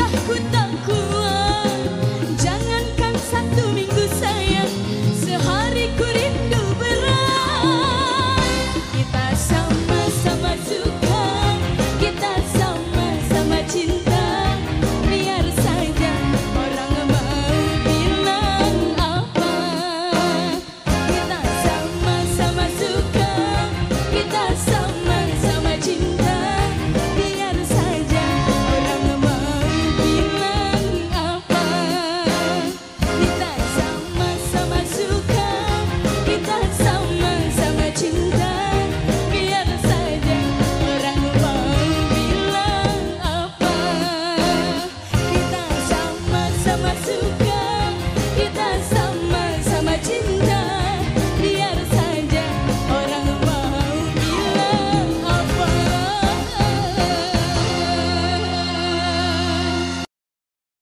kisah ku